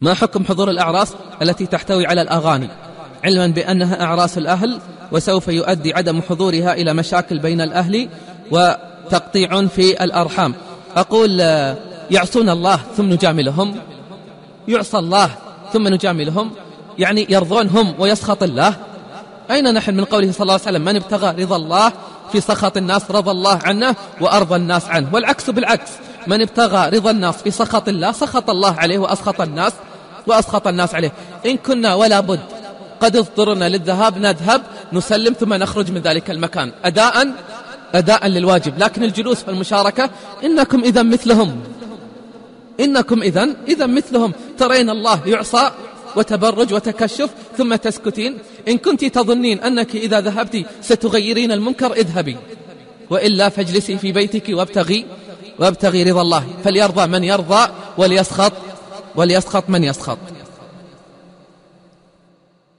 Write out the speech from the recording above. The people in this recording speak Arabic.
ما حكم حضور الأعراس التي تحتوي على الأغاني؟ علما بأنها أعراس الأهل وسوف يؤدي عدم حضورها إلى مشاكل بين الأهل وتقطيع في الأرحام. أقول آه، يعصون الله ثم نجاملهم. يعصى الله ثم نجاملهم. يعني يرضون هم ويسخط الله. أين نحن من قوله صلى الله عليه وسلم من ابتغى رضا الله في سخط الناس رضى الله عنه وأرضى الناس عنه والعكس بالعكس. من ابتغى رضا الناس في سخط الله سخط الله عليه وأسخط الناس وأسخط الناس عليه. إن كنا ولا بد قد اضطرنا للذهاب نذهب نسلم ثم نخرج من ذلك المكان. أداء أداء للواجب. لكن الجلوس في المشاركة إنكم إذا مثلهم. إنكم إذا إذا مثلهم. ترين الله يعصى وتبرج وتكشف ثم تسكتين. إن كنت تظنين أنك إذا ذهبت ستغيرين المنكر اذهبي. وإلا فاجلسي في بيتك وابتغي وابتغي رضا الله فليرضى من يرضى وليسخط وليسخط من يسخط.